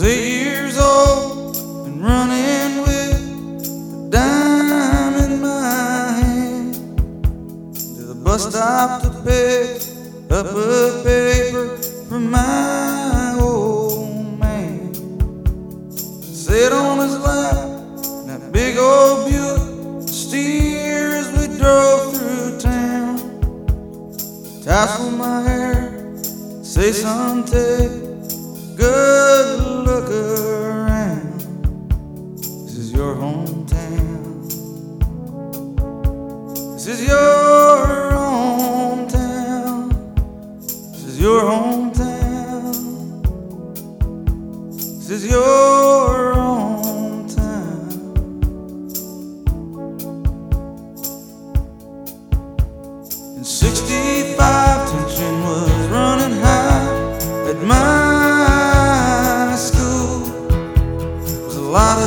was eight years old and running with a dime in my hand to the bus stop to pick up a paper from my old man. Sit on his lap in that big old Buick, steer as we drove through town. Tassel my hair, say a good look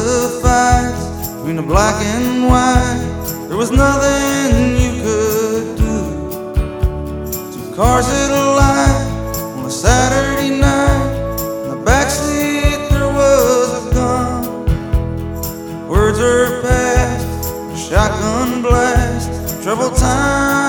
a fights between the black and white. There was nothing you could do. Two cars at a light on a Saturday night. In the backseat there was a gun. Words are passed, a shotgun blast. Troubled times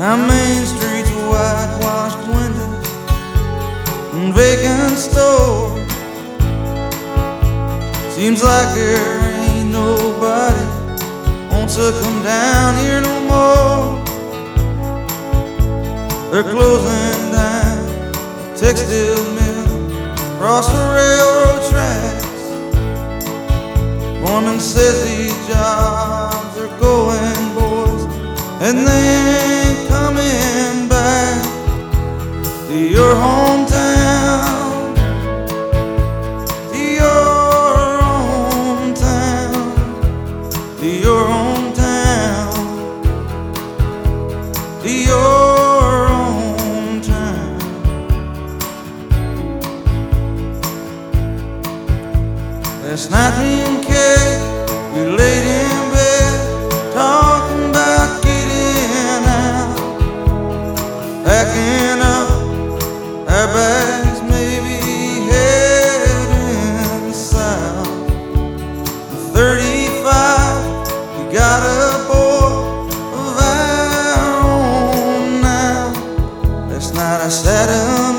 Our main streets whitewashed windows and vacant stores. Seems like there ain't nobody wants to come down here no more. They're closing down the textile mill across the railroad tracks. Foreman says these jobs are going, boys, and they your hometown. To your hometown. To your hometown. To your hometown. Last night me and we laid I sat